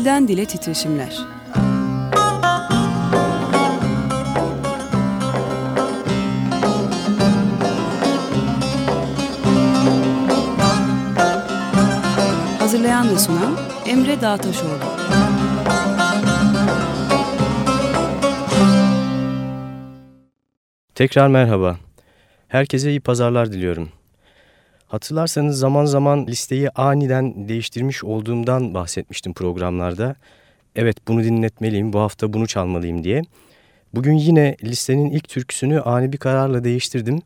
Dilden Dile Titreşimler Hazırlayan ve sunan Emre Dağtaşoğlu Tekrar merhaba. Herkese iyi pazarlar diliyorum. Hatırlarsanız zaman zaman listeyi aniden değiştirmiş olduğumdan bahsetmiştim programlarda. Evet bunu dinletmeliyim, bu hafta bunu çalmalıyım diye. Bugün yine listenin ilk türküsünü ani bir kararla değiştirdim.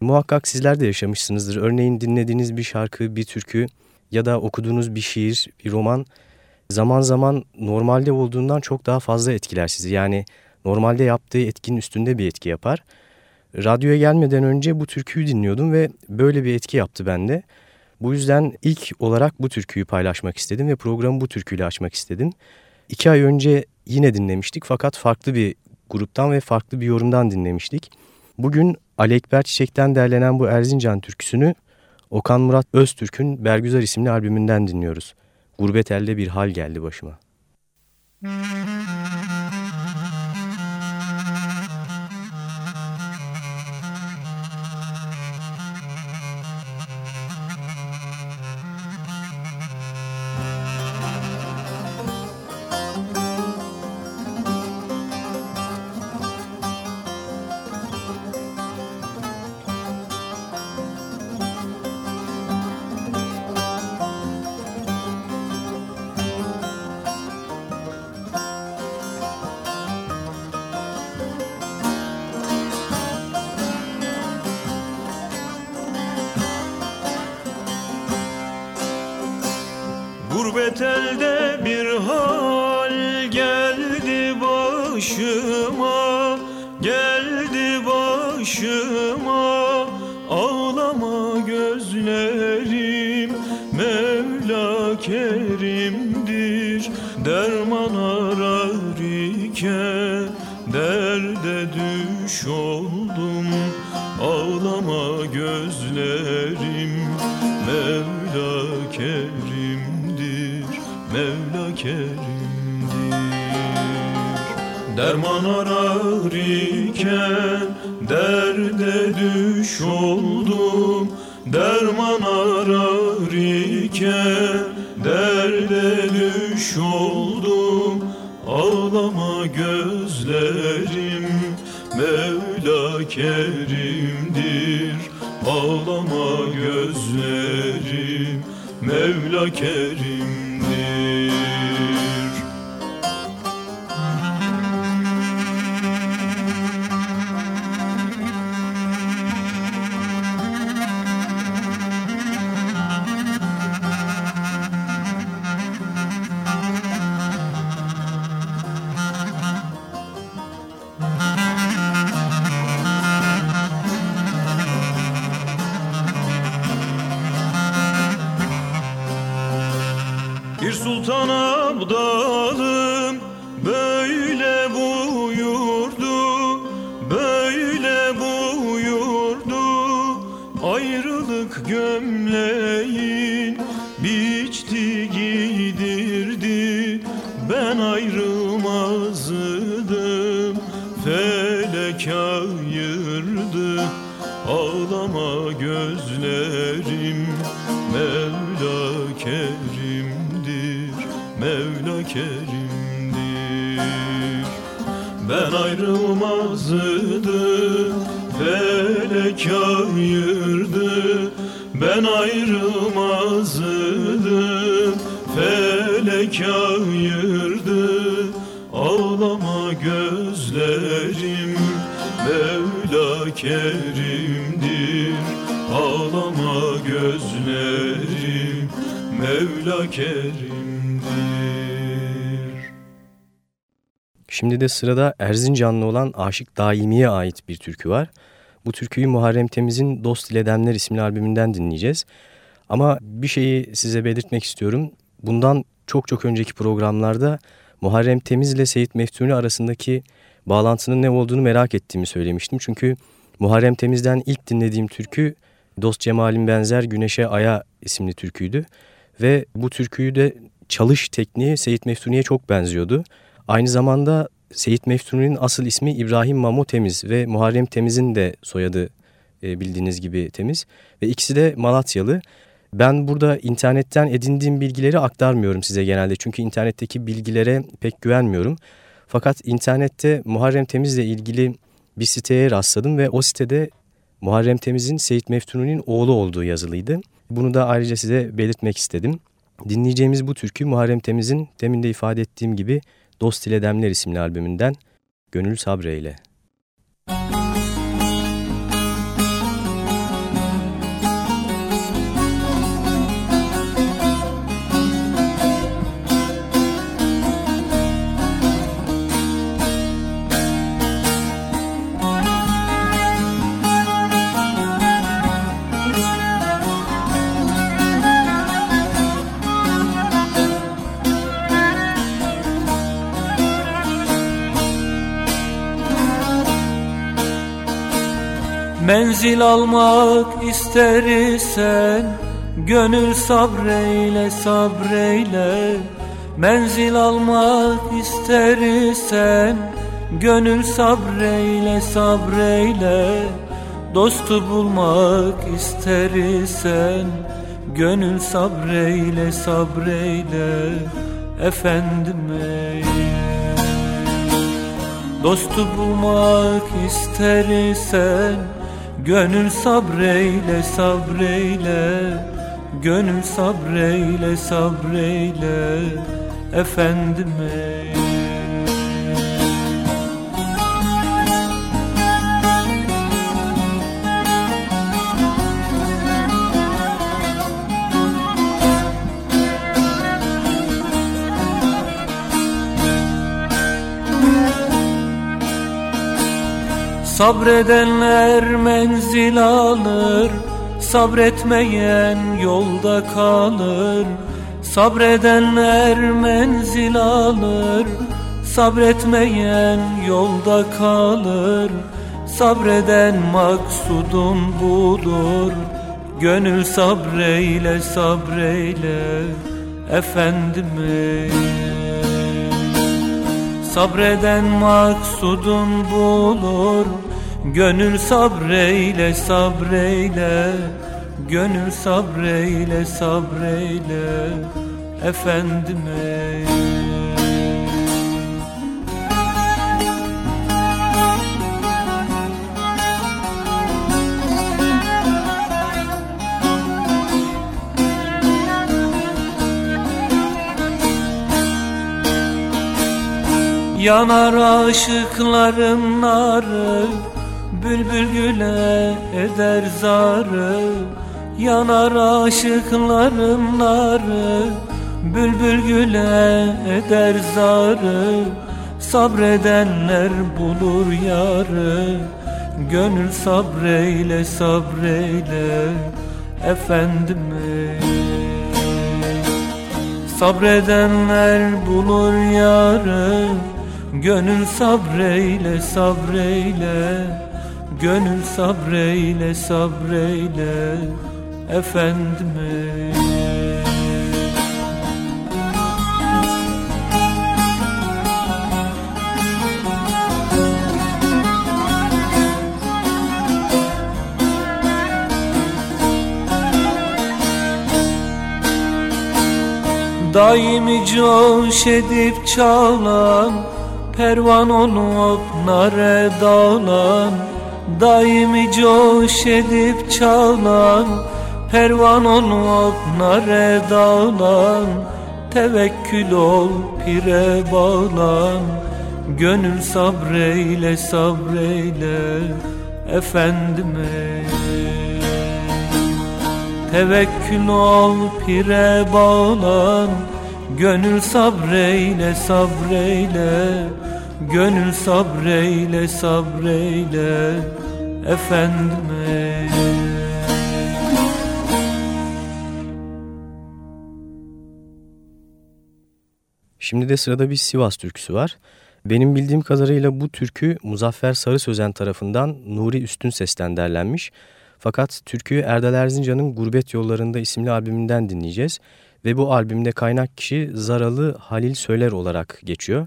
Muhakkak sizler de yaşamışsınızdır. Örneğin dinlediğiniz bir şarkı, bir türkü ya da okuduğunuz bir şiir, bir roman zaman zaman normalde olduğundan çok daha fazla etkiler sizi. Yani normalde yaptığı etkinin üstünde bir etki yapar. Radyoya gelmeden önce bu türküyü dinliyordum ve böyle bir etki yaptı bende. Bu yüzden ilk olarak bu türküyü paylaşmak istedim ve programı bu türküyle açmak istedim. İki ay önce yine dinlemiştik fakat farklı bir gruptan ve farklı bir yorumdan dinlemiştik. Bugün Ali Ekber Çiçek'ten derlenen bu Erzincan türküsünü Okan Murat Öztürk'ün Bergüzar isimli albümünden dinliyoruz. Gurbet elde bir hal geldi başıma. Müzik elde bir hal geldi başıma Derman arar iken De sırada Erzincanlı olan Aşık Daimi'ye ait bir türkü var. Bu türküyü Muharrem Temiz'in Dost İledemler isimli albümünden dinleyeceğiz. Ama bir şeyi size belirtmek istiyorum. Bundan çok çok önceki programlarda Muharrem Temiz ile Seyit Meftuni arasındaki bağlantının ne olduğunu merak ettiğimi söylemiştim. Çünkü Muharrem Temiz'den ilk dinlediğim türkü Dost Cemal'in benzer Güneşe Aya isimli türküydü. Ve bu türküyü de çalış tekniği Seyit Meftuni'ye çok benziyordu. Aynı zamanda Seyit Meftuni'nin asıl ismi İbrahim Mamo Temiz ve Muharrem Temiz'in de soyadı e, bildiğiniz gibi Temiz. Ve ikisi de Malatyalı. Ben burada internetten edindiğim bilgileri aktarmıyorum size genelde. Çünkü internetteki bilgilere pek güvenmiyorum. Fakat internette Muharrem Temiz'le ilgili bir siteye rastladım ve o sitede Muharrem Temiz'in Seyit Meftun'un oğlu olduğu yazılıydı. Bunu da ayrıca size belirtmek istedim. Dinleyeceğimiz bu türkü Muharrem Temiz'in demin de ifade ettiğim gibi Dost ile Demler isimli albümünden Gönül Sabreyle. Müzik Menzil almak istersen Gönül sabreyle sabreyle. Menzil almak istersen Gönül sabreyle sabreyle. Dostu bulmak istersen Gönül sabreyle sabreyle. Efendim ey Dostu bulmak istersen Gönül sabreyle sabreyle. Gönül sabreyle sabreyle. Efendim ey Sabredenler menzil alır Sabretmeyen yolda kalır. Sabredenler menzil alır Sabretmeyen yolda kalır. Sabreden maksudun budur Gönül sabreyle sabreyle Efendim. ey Sabreden maksudun bulur. Gönül sabreyle sabreyle. Gönül sabreyle sabreyle. Efendim ey Yanar aşıkların narı Bülbül güle eder zarı. Yanar aşıkların narı Bülbül güle eder zarı. Sabredenler bulur yarı Gönül sabreyle sabreyle. Efendim Sabredenler bulur yarı Gönül sabreyle sabreyle. Gönül sabreyle sabreyle. Efendim. Daimi coş edip çalan Pervan olup nare dağlan Daimi coş edip çalan Pervan olup nare dağlan Tevekkül ol pire bağlan Gönül sabreyle sabreyle Efendime. Tevekkül ol pire bağlan Gönül sabreyle sabreyle Gönül sabreyle sabreyle Efendim ey Şimdi de sırada bir Sivas türküsü var. Benim bildiğim kadarıyla bu türkü Muzaffer Sarı Sözen tarafından Nuri Üstün Ses'ten derlenmiş. Fakat türküyü Erdal Erzincan'ın Gurbet Yollarında isimli albümünden dinleyeceğiz. ve bu albümde kaynak kişi Zaralı Halil Söyler olarak geçiyor.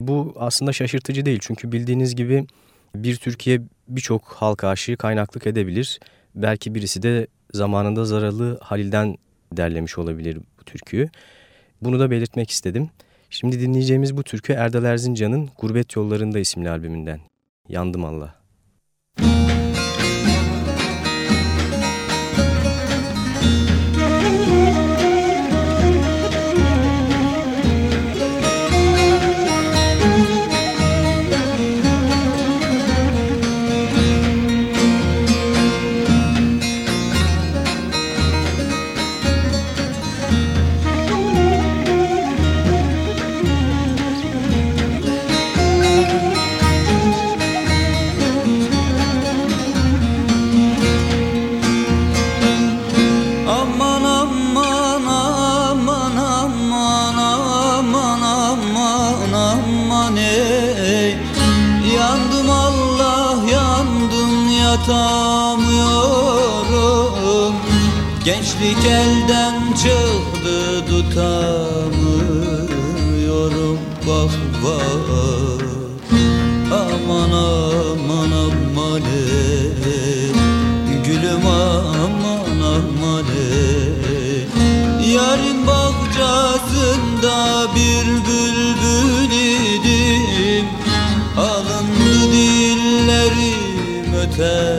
Bu aslında şaşırtıcı değil çünkü bildiğiniz gibi bir Türkiye birçok halk aşığı kaynaklık edebilir. Belki birisi de zamanında Zaralı Halil'den derlemiş olabilir bu türküyü. Bunu da belirtmek istedim. Şimdi dinleyeceğimiz bu türkü Erdal Erzincan'ın Gurbet Yollarında isimli albümünden. Yandım Allah. Gençlik time.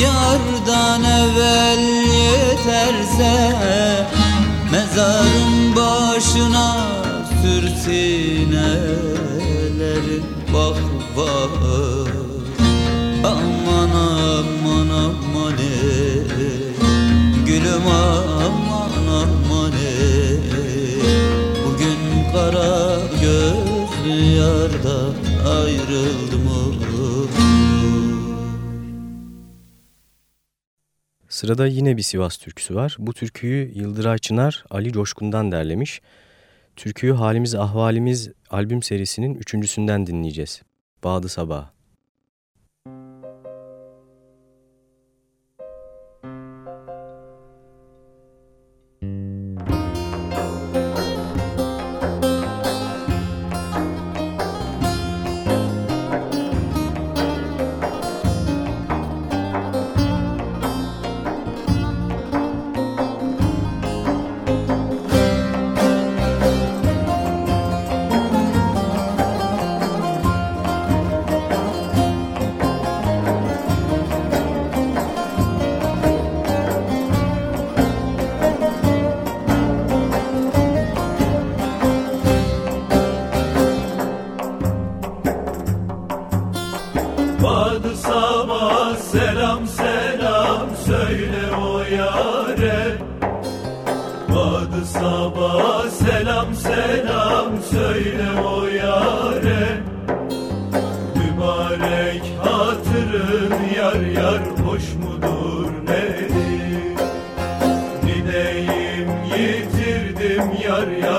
Yardan evvel yeterse Mezarın başına sürsün ellerin Bak bak Aman aman aman ey Gülüm aman aman ey Bugün kara gözlü yardan ayrıldım Sırada yine bir Sivas türküsü var. Bu türküyü Yıldıray Çınar Ali Coşkun'dan derlemiş. Türküyü Halimiz Ahvalimiz albüm serisinin üçüncüsünden dinleyeceğiz. Bağdı Sabah. Selam söyle o yare. Mübarek hatırın yar yar hoş mudur nedir? Gideyim yitirdim yar yar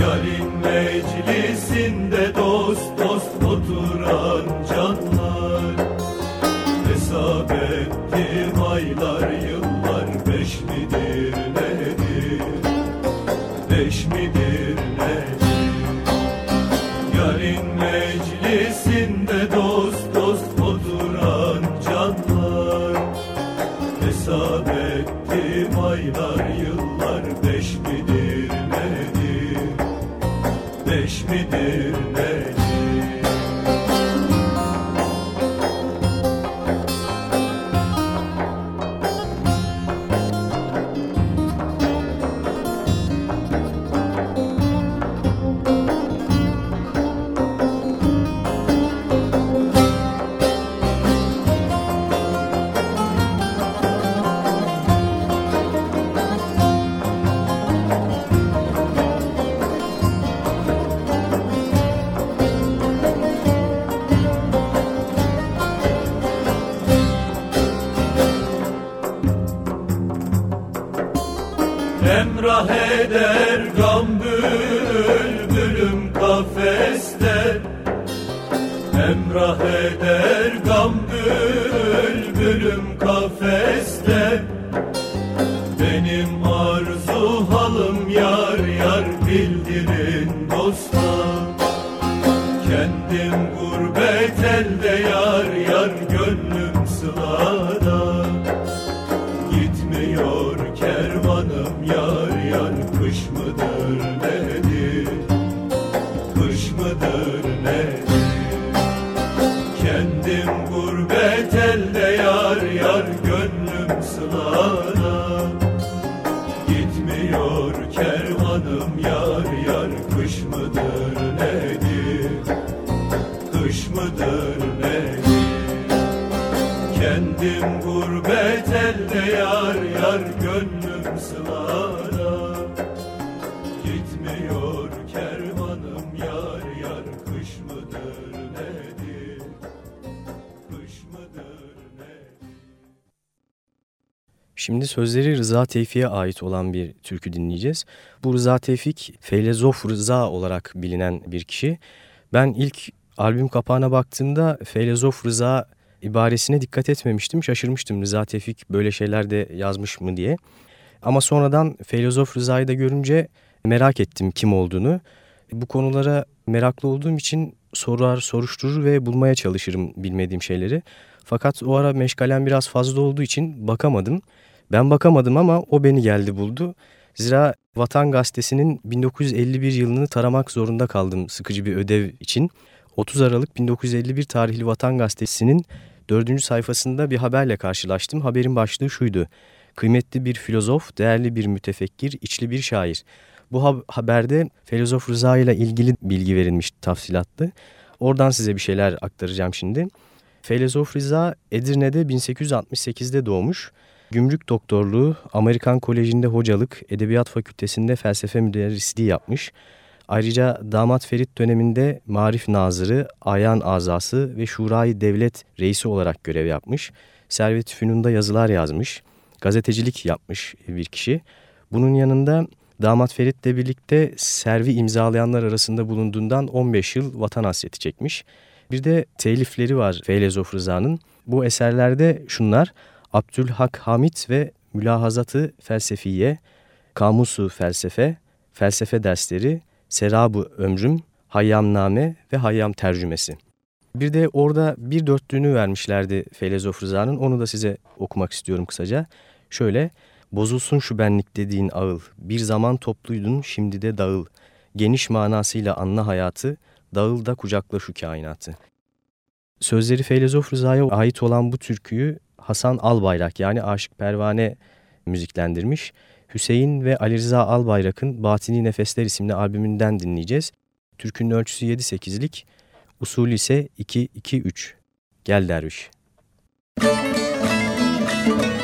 Yarın meclisinde dost dost oturan canlar kervanım yar yar kış mıdır Şimdi sözleri Rıza Tevfik'e ait olan bir türkü dinleyeceğiz. Bu Rıza Tevfik, Feylezof Rıza olarak bilinen bir kişi. Ben ilk albüm kapağına baktığımda Feylezof Rıza ibaresine dikkat etmemiştim. Şaşırmıştım Rıza Tevfik böyle şeyler de yazmış mı diye. Ama sonradan Feylezof Rıza'yı da görünce merak ettim kim olduğunu. Bu konulara meraklı olduğum için sorar, soruşturur ve bulmaya çalışırım bilmediğim şeyleri. Fakat o ara meşgalem biraz fazla olduğu için bakamadım. Ben bakamadım ama o beni geldi buldu. Zira Vatan Gazetesi'nin 1951 yılını taramak zorunda kaldım sıkıcı bir ödev için. 30 Aralık 1951 tarihli Vatan Gazetesi'nin dördüncü sayfasında bir haberle karşılaştım. Haberin başlığı şuydu. Kıymetli bir filozof, değerli bir mütefekkir, içli bir şair. Bu ha haberde filozof Rıza ile ilgili bilgi verilmiş tafsilatlı. Oradan size bir şeyler aktaracağım şimdi. Filozof Rıza Edirne'de 1868'de doğmuş. Gümrük doktorluğu, Amerikan Koleji'nde hocalık, Edebiyat Fakültesi'nde felsefe müderrisliği yapmış. Ayrıca damat Ferit döneminde Marif Nazırı, Ayan Azası ve Şurayı Devlet Reisi olarak görev yapmış. Servet Fünun'da yazılar yazmış. Gazetecilik yapmış bir kişi. Bunun yanında damat Ferit'le birlikte servi imzalayanlar arasında bulunduğundan 15 yıl vatan hasreti çekmiş. Bir de telifleri var Feylezof Rıza'nın. Bu eserlerde şunlar Abdülhak Hamit ve Mülahazatı Felsefiye, Kamusu Felsefe, Felsefe Dersleri, Serabı Ömrüm, Hayyamname ve Hayyam Tercümesi. Bir de orada bir dörtlüğünü vermişlerdi Feylezof Rıza'nın. Onu da size okumak istiyorum kısaca. Şöyle, Bozulsun şu benlik dediğin ağıl, bir zaman topluydun şimdi de dağıl. Geniş manasıyla anla hayatı, dağıl da kucakla şu kainatı. Sözleri Feylezof Rıza'ya ait olan bu türküyü Hasan Albayrak yani Aşık Pervane müziklendirmiş. Hüseyin ve Ali Rıza Albayrak'ın Batini Nefesler isimli albümünden dinleyeceğiz. Türkünün ölçüsü 7-8'lik, usulü ise 2-2-3. Gel derviş. Müzik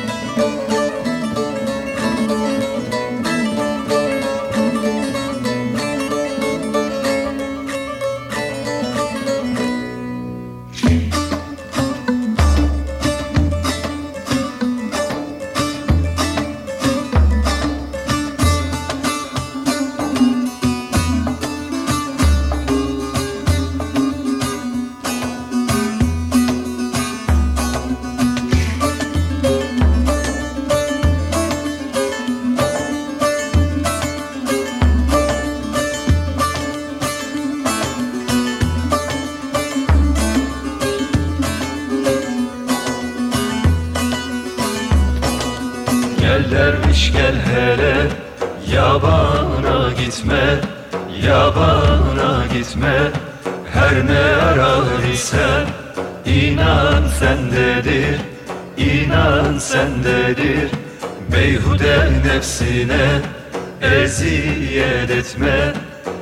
etme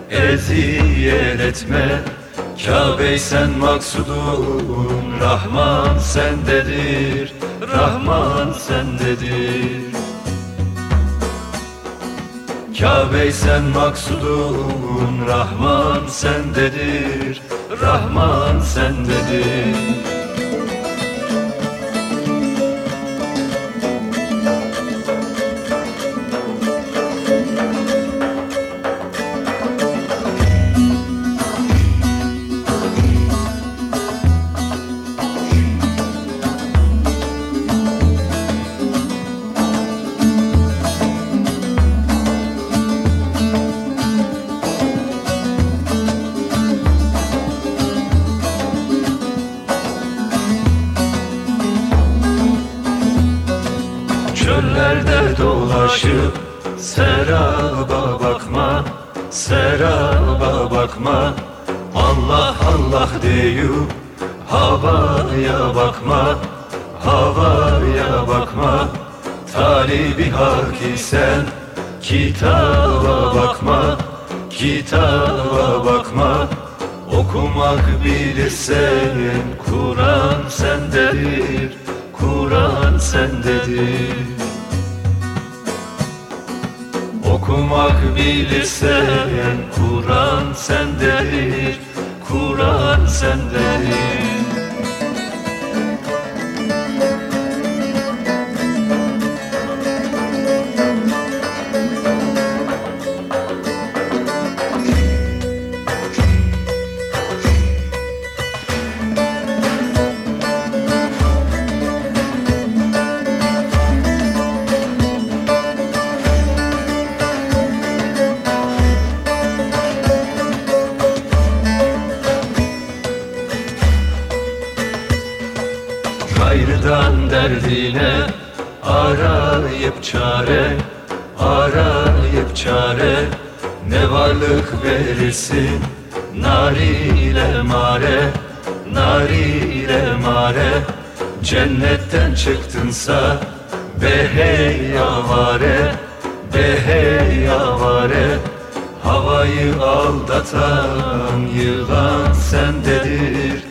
Eziyet etme. Kabe sen maksudun Rahman sendedir Rahman sendedir. Kabe sen maksudun Rahman sendedir Rahman sendedir bakma Allah Allah deyip havaya bakma havaya bakma. Talibi hak isen kitaba bakma kitaba bakma. Okumak bilirsen Kur'an sendedir Kur'an sendedir Okumak bilirsen Kur'an sendedir Kur'an sendedir çare Arayıp çare Ne varlık verirsin? Nariyle mare Nariyle mare Cennetten çıktınsa Be hey avare Be hey avare Havayı aldatan yılan sendedir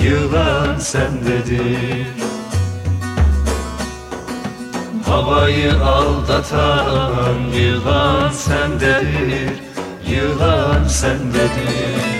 Yılan sendedir Havayı aldatan yılan sendedir Yılan sendedir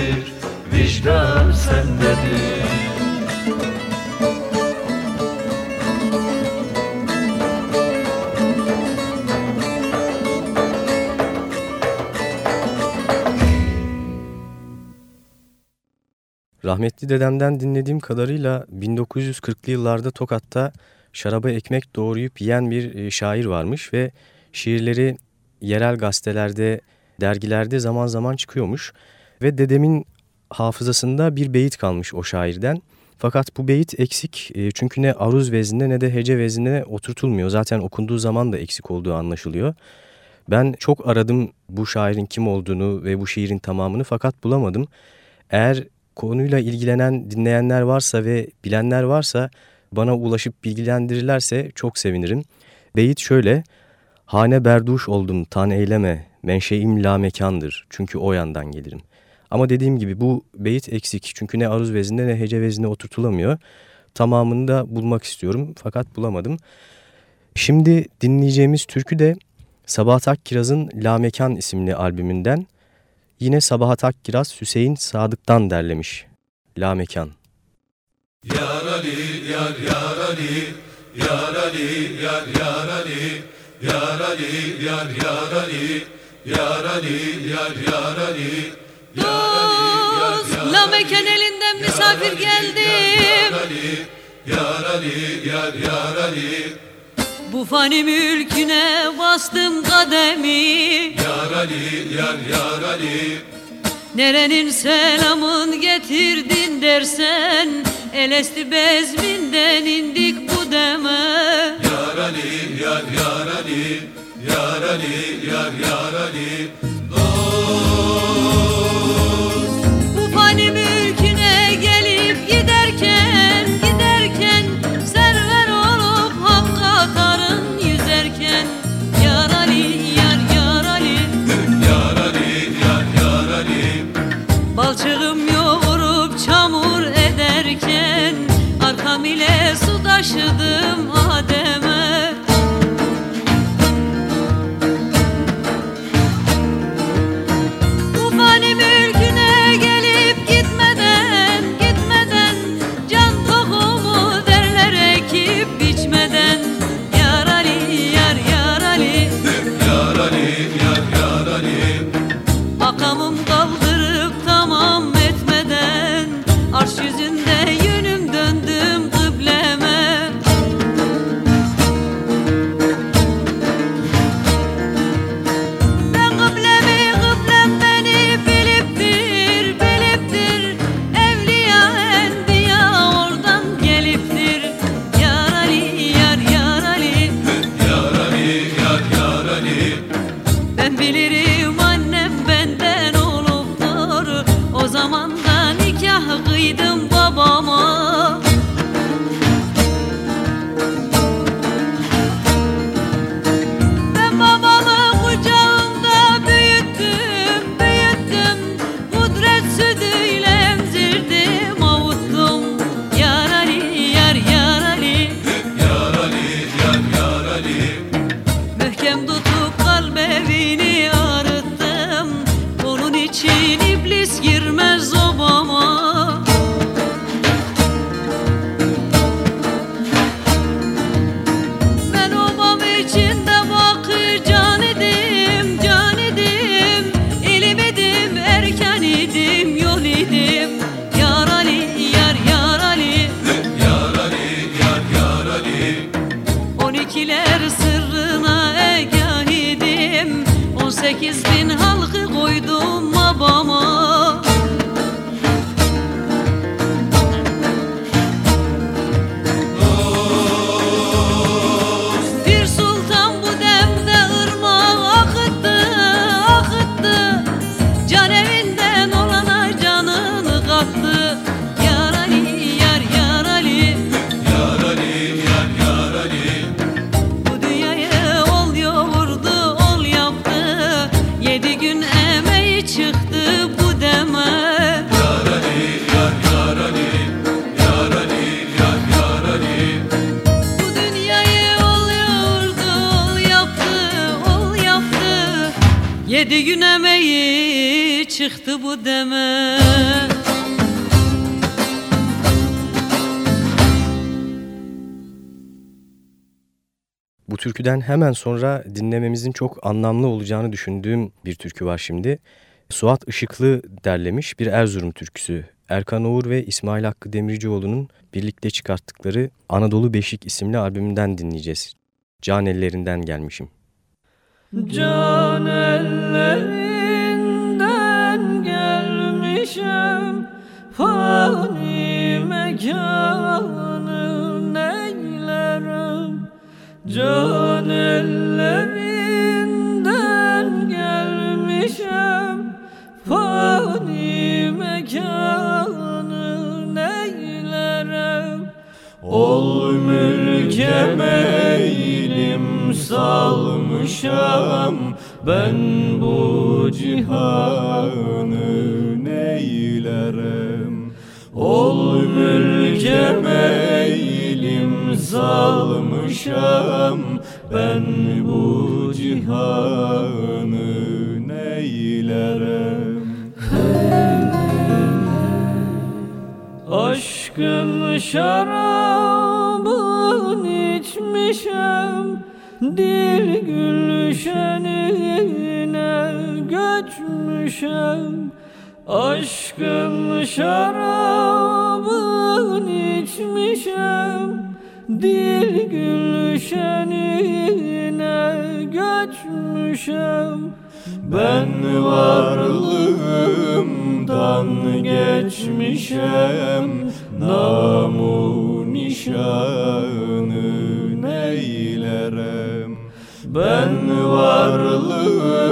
Rahmetli dedemden dinlediğim kadarıyla 1940'lı yıllarda Tokat'ta şaraba ekmek doğrayıp yiyen bir e, şair varmış ve şiirleri yerel gazetelerde, dergilerde zaman zaman çıkıyormuş. Ve dedemin hafızasında bir beyit kalmış o şairden. Fakat bu beyit eksik e, çünkü ne aruz veznine ne de hece veznine oturtulmuyor. Zaten okunduğu zaman da eksik olduğu anlaşılıyor. Ben çok aradım bu şairin kim olduğunu ve bu şiirin tamamını fakat bulamadım. Eğer konuyla ilgilenen dinleyenler varsa ve bilenler varsa bana ulaşıp bilgilendirirlerse çok sevinirim. Beyit şöyle, Hane berduş oldum tan eyleme, menşeim la mekandır çünkü o yandan gelirim. Ama dediğim gibi bu beyit eksik. Çünkü ne aruz vezinde ne hece vezinde oturtulamıyor. Tamamını da bulmak istiyorum fakat bulamadım. Şimdi dinleyeceğimiz türkü de Sabahat Akkiraz'ın La Mekan isimli albümünden. Yine Sabahat Akkiraz Hüseyin Sadık'tan derlemiş. La Mekan. Yar Ali, yar yar Ali, yar Ali, yar yar Ali, yar Ali, yar yar Ali, yar Ali, yar yar Ali. Dost, la mekan elinden misafir geldim. Yar Ali, yar yar Ali. Bu fani mülküne bastım kademi. Yar Ali, yar yar Ali. Nerenin selamın getirdin dersen Elesti bezminden indik bu deme Yar Ali, yar yar Ali Yar Ali, yar yar Ali taşıdım Adem'e türküden hemen sonra dinlememizin çok anlamlı olacağını düşündüğüm bir türkü var şimdi. Suat Işıklı derlemiş bir Erzurum türküsü. Erkan Oğur ve İsmail Hakkı Demircioğlu'nun birlikte çıkarttıkları Anadolu Beşik isimli albümünden dinleyeceğiz. Can ellerinden gelmişim. Can ellerinden gelmişim Fani mekanı neylerim Can Ol mülke meylim salmışam Ben bu cihanı neylerim Ol mülke meylim salmışam Ben bu cihanı neylerim Aşkın şarabın içmişem Dil gülşenine göçmüşem Aşkın şarabın içmişem Dil gülşenine göçmüşem ben varlığımdan geçmişem Namu nişanı neylerem? Ben varlığımdan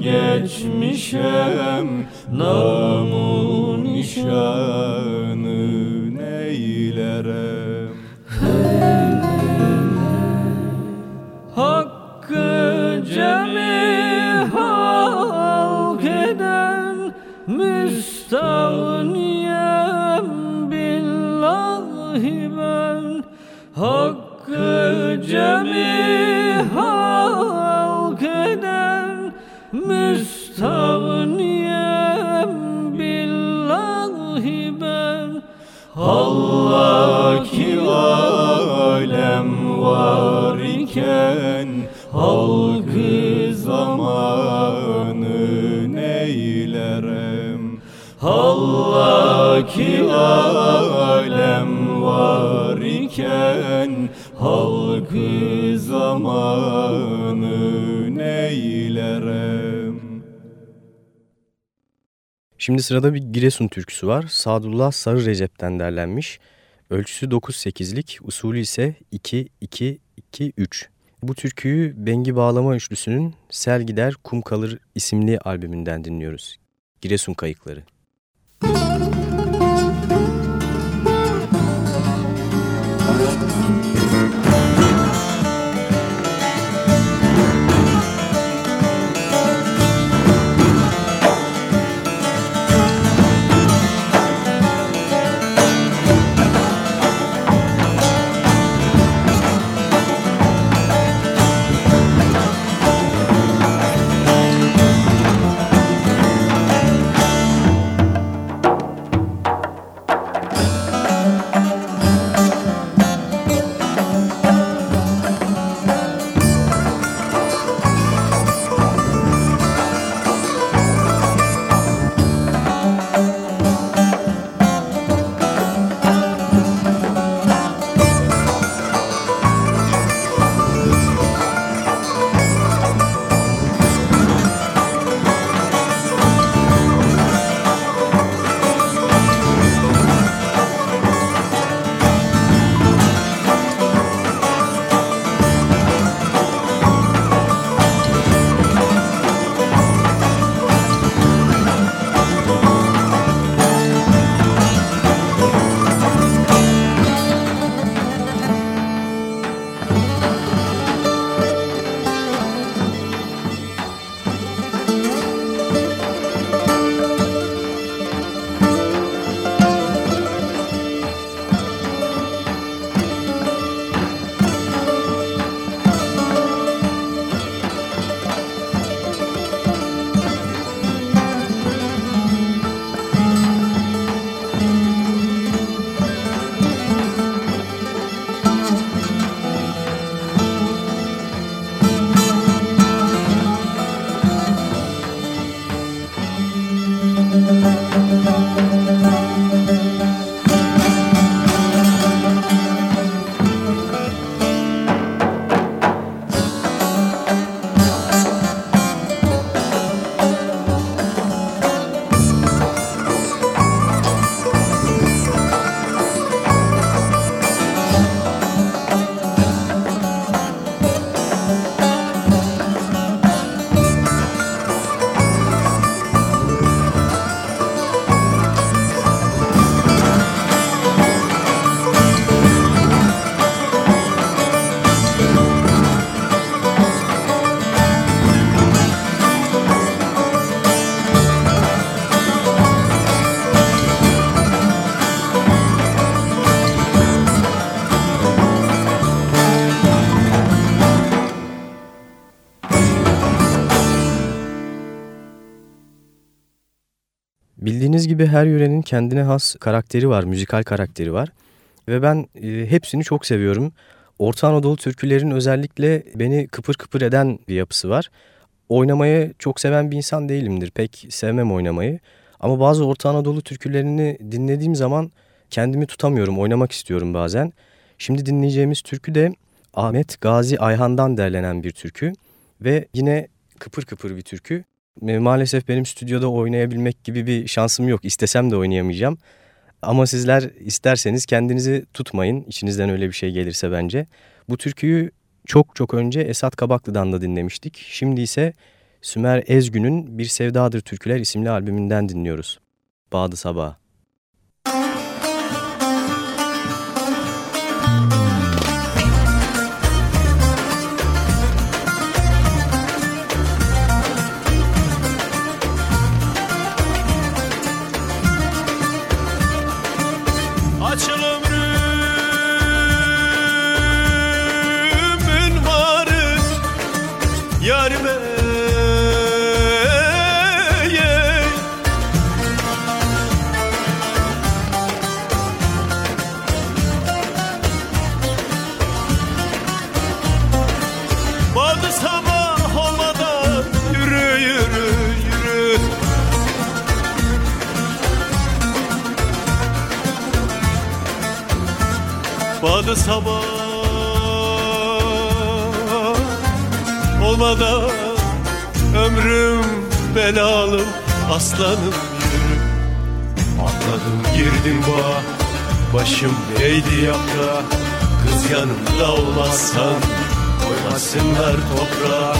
geçmişem Namu nişanı neylerem Allah ki alem var iken Halkı zamanı neylerem Şimdi sırada bir Giresun türküsü var. Sadullah Sarı Recep'ten derlenmiş. Ölçüsü 9-8'lik, usulü ise 2-2-2-3. Bu türküyü Bengi Bağlama Üçlüsü'nün Sel Gider Kum Kalır isimli albümünden dinliyoruz. Giresun Kayıkları. Gibi her yörenin kendine has karakteri var, müzikal karakteri var. Ve ben e, hepsini çok seviyorum. Orta Anadolu türkülerin özellikle beni kıpır kıpır eden bir yapısı var. Oynamayı çok seven bir insan değilimdir. Pek sevmem oynamayı. Ama bazı Orta Anadolu türkülerini dinlediğim zaman kendimi tutamıyorum, oynamak istiyorum bazen. Şimdi dinleyeceğimiz türkü de Ahmet Gazi Ayhan'dan derlenen bir türkü ve yine kıpır kıpır bir türkü. Maalesef benim stüdyoda oynayabilmek gibi bir şansım yok. İstesem de oynayamayacağım. Ama sizler isterseniz kendinizi tutmayın. İçinizden öyle bir şey gelirse bence. Bu türküyü çok çok önce Esat Kabaklı'dan da dinlemiştik. Şimdi ise Sümer Ezgün'ün Bir Sevdadır Türküler isimli albümünden dinliyoruz. Bağdı Sabah. Badı sabah olmadan Ömrüm belalı aslanım yürü. Atladım girdim bağa Başım değdi yaprağa. Kız yanımda olmazsan Koymasınlar toprağa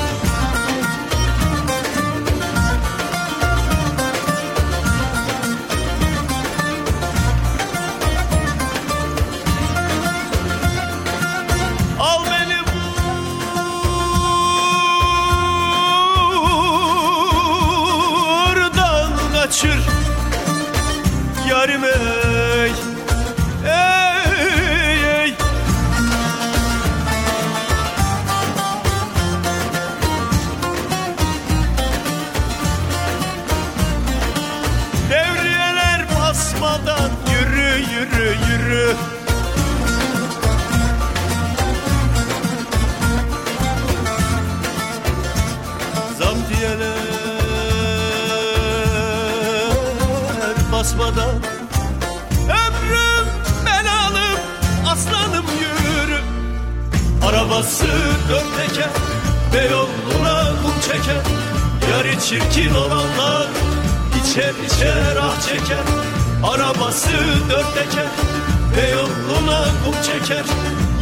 dört teker Beyoğlu'na kum çeker. Yarı çirkin olanlar içer içer ah çeker. Arabası dört teker Beyoğlu'na kum çeker.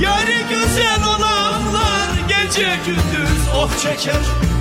Yarı güzel olanlar gece gündüz oh çeker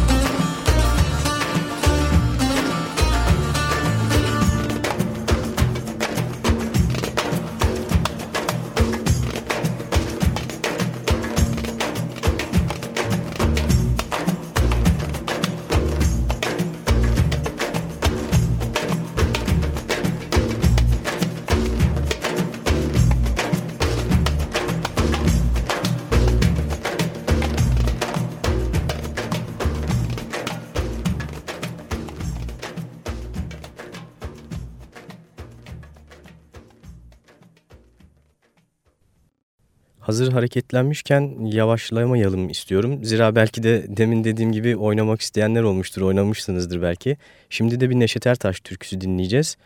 Hazır hareketlenmişken yavaşlamayalım istiyorum. Zira belki de demin dediğim gibi oynamak isteyenler olmuştur, oynamışsınızdır belki. Şimdi de bir Neşet Ertaş türküsü dinleyeceğiz.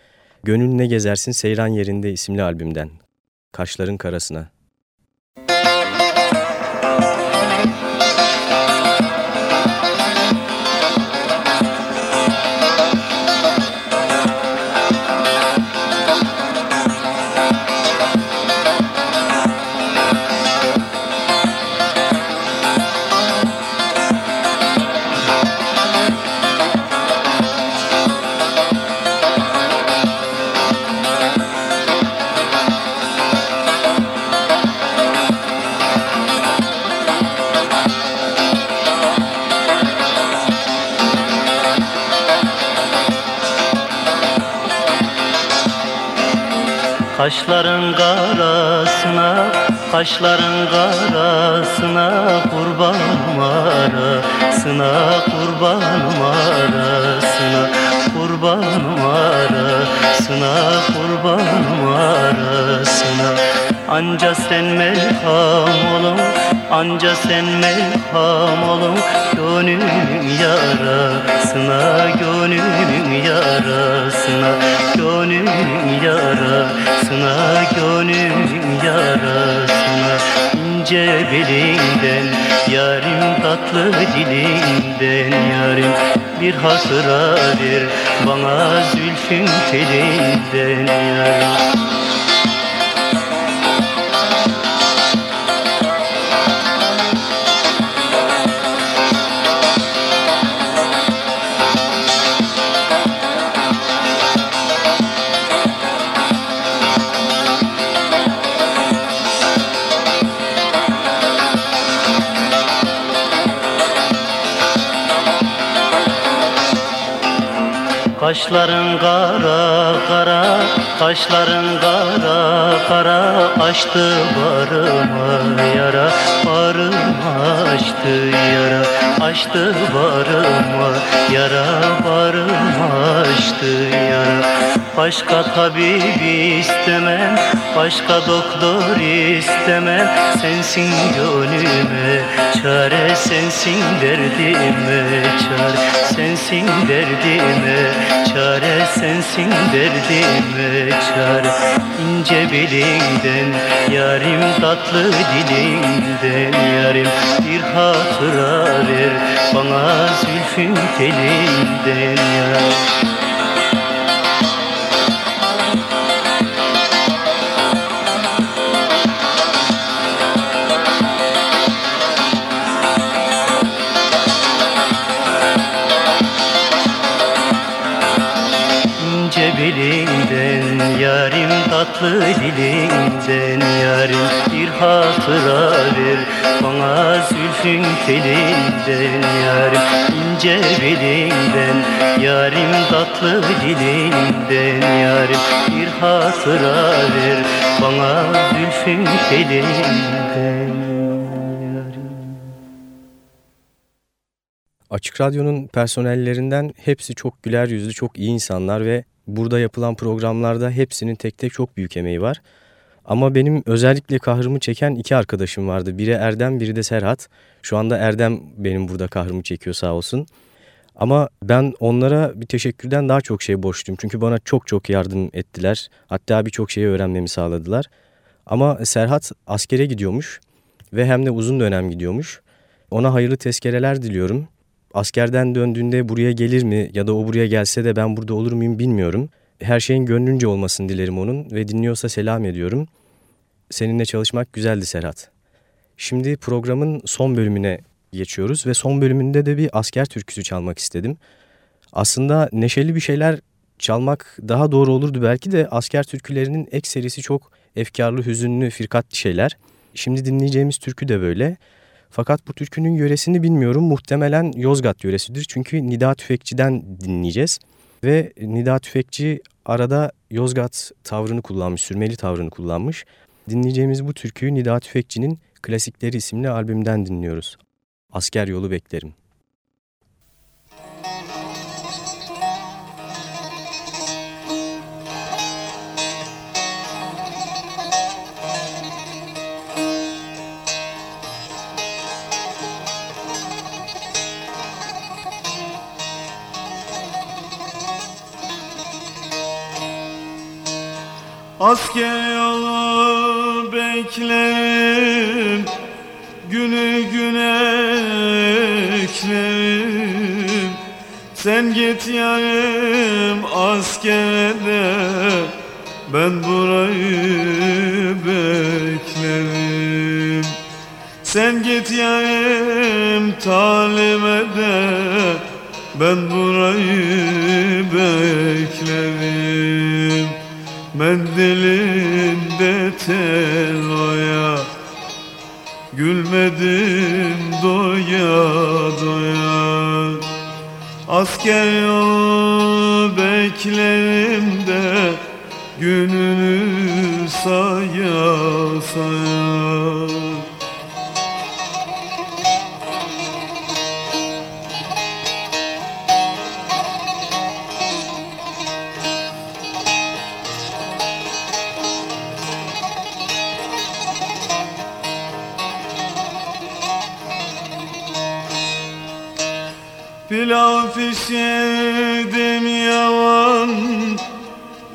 Gönül ne gezersin seyran yerinde isimli albümden. Kaşların karasına. Kaşların karasına, kaşların karasına Kurbanım arasına, kurbanım arasına Kurbanım arasına kurbanım arasına Anca sen melham olun Anca sen melham olun Gönlümün yarasına Gönlümün yarasına Gönlümün yarasına Gönlümün yarasına ince belinden Yarim tatlı dilinden Yarim bir hatıra ver Bana zülfün telinden Yarim Kaşların kara kara, kaşların kara kara Açtı barıma yara, barıma açtı yara Açtı barıma yara, barıma açtı yara Başka tabip istemem, başka doktor istemem. Sensin gönlüme çare, sensin derdime çare. Sensin derdime çare, sensin derdime çare. İnce belinden, yarim tatlı dilinden Yarim. Bir hatıra ver, bana zülfün telinden yarim tatlı dilinden Yarim bir hatıra ver. Bana zülfün telinden Yarim ince belinden Yarim tatlı dilinden Yarim bir hatıra ver. Bana zülfün telinden Açık Radyo'nun personellerinden hepsi çok güler yüzlü, çok iyi insanlar ve burada yapılan programlarda hepsinin tek tek çok büyük emeği var. Ama benim özellikle kahrımı çeken iki arkadaşım vardı. Biri Erdem, biri de Serhat. Şu anda Erdem benim burada kahrımı çekiyor sağ olsun. Ama ben onlara bir teşekkürden daha çok şey borçluyum. Çünkü bana çok çok yardım ettiler. Hatta birçok şeyi öğrenmemi sağladılar. Ama Serhat askere gidiyormuş ve hem de uzun dönem gidiyormuş. Ona hayırlı tezkereler diliyorum askerden döndüğünde buraya gelir mi ya da o buraya gelse de ben burada olur muyum bilmiyorum. Her şeyin gönlünce olmasını dilerim onun ve dinliyorsa selam ediyorum. Seninle çalışmak güzeldi Serhat. Şimdi programın son bölümüne geçiyoruz ve son bölümünde de bir asker türküsü çalmak istedim. Aslında neşeli bir şeyler çalmak daha doğru olurdu belki de asker türkülerinin ek serisi çok efkarlı, hüzünlü, firkatli şeyler. Şimdi dinleyeceğimiz türkü de böyle. Fakat bu türkünün yöresini bilmiyorum. Muhtemelen Yozgat yöresidir. Çünkü Nida Tüfekçi'den dinleyeceğiz. Ve Nida Tüfekçi arada Yozgat tavrını kullanmış, sürmeli tavrını kullanmış. Dinleyeceğimiz bu türküyü Nida Tüfekçi'nin Klasikleri isimli albümden dinliyoruz. Asker yolu beklerim. Asker yolu beklerim Günü güne eklerim. Sen git yarım askerde Ben burayı beklerim. Sen git yarım talime de Ben burayı beklerim Mendilinde tel oya Gülmedim doya doya. Asker yolu beklerim de Gününü saya saya Pilav pişirdim yavan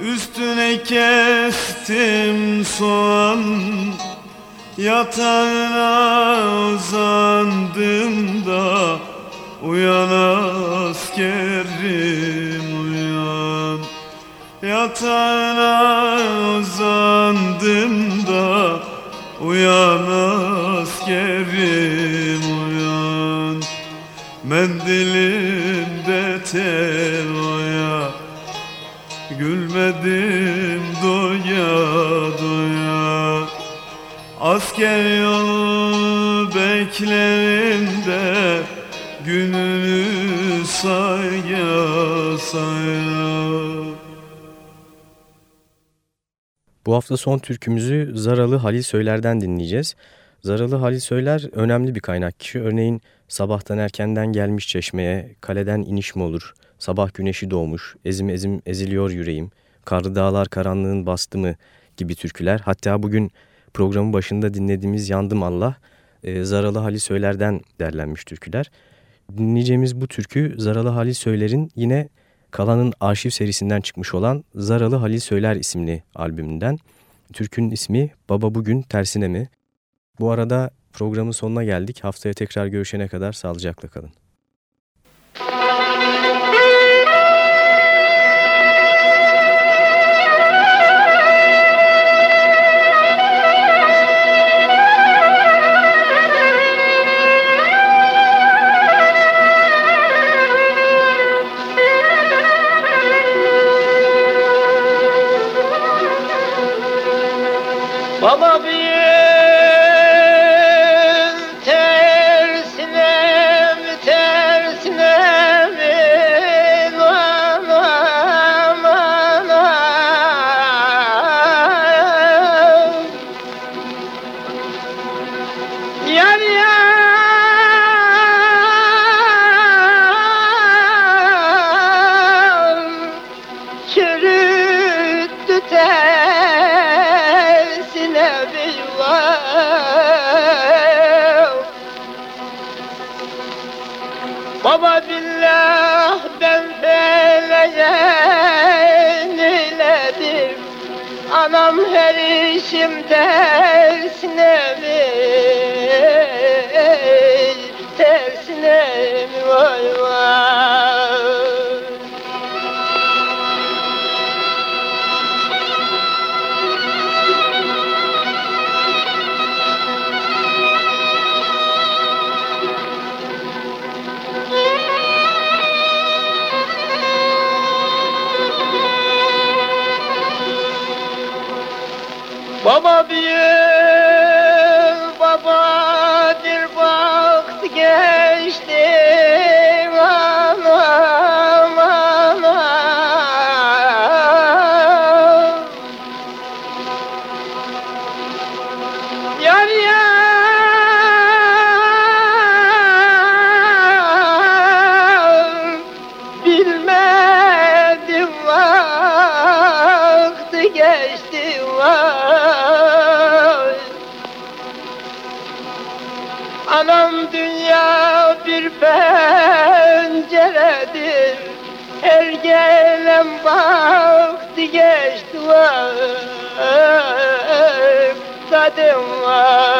Üstüne kestim soğan. Yatağına uzandım da Uyan askerim uyan. Yatağına uzandım da Uyan askerim Mendilimde tel Gülmedim doya doya Asker yolu beklerim de Gününü saya saya Bu hafta son türkümüzü Zaralı Halil Söyler'den dinleyeceğiz. Zaralı Halil Söyler önemli bir kaynak kişi. Örneğin sabahtan erkenden gelmiş çeşmeye, kaleden iniş mi olur, sabah güneşi doğmuş, ezim ezim eziliyor yüreğim, karlı dağlar karanlığın bastı mı gibi türküler. Hatta bugün programın başında dinlediğimiz Yandım Allah, e, Zaralı Halil Söyler'den derlenmiş türküler. Dinleyeceğimiz bu türkü Zaralı Halil Söyler'in yine Kalan'ın arşiv serisinden çıkmış olan Zaralı Halil Söyler isimli albümünden. Türkünün ismi Baba Bugün Tersine mi? Bu arada programın sonuna geldik. Haftaya tekrar görüşene kadar sağlıcakla kalın. Anam her işim tersine mi Tersine Baba bir Deus.